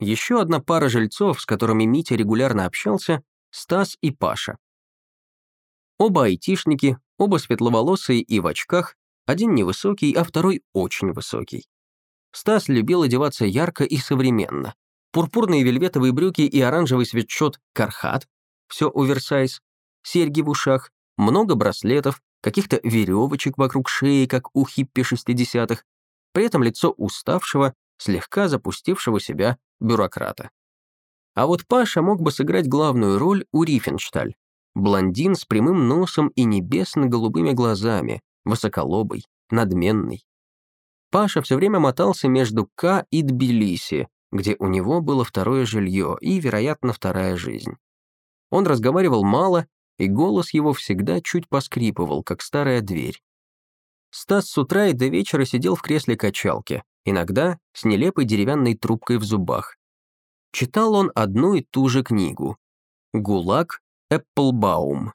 Еще одна пара жильцов, с которыми Митя регулярно общался, Стас и Паша. Оба айтишники, оба светловолосые и в очках, один невысокий, а второй очень высокий. Стас любил одеваться ярко и современно. Пурпурные вельветовые брюки и оранжевый свитшот «Кархат», все оверсайз, серьги в ушах, много браслетов, каких-то веревочек вокруг шеи, как у хиппи 60-х, при этом лицо уставшего, слегка запустившего себя бюрократа. А вот Паша мог бы сыграть главную роль у Рифеншталь. Блондин с прямым носом и небесно-голубыми глазами, высоколобый, надменный. Паша все время мотался между К и Тбилиси, где у него было второе жилье и, вероятно, вторая жизнь. Он разговаривал мало, и голос его всегда чуть поскрипывал, как старая дверь. Стас с утра и до вечера сидел в кресле качалки, иногда с нелепой деревянной трубкой в зубах. Читал он одну и ту же книгу. «ГУЛАГ Эпплбаум».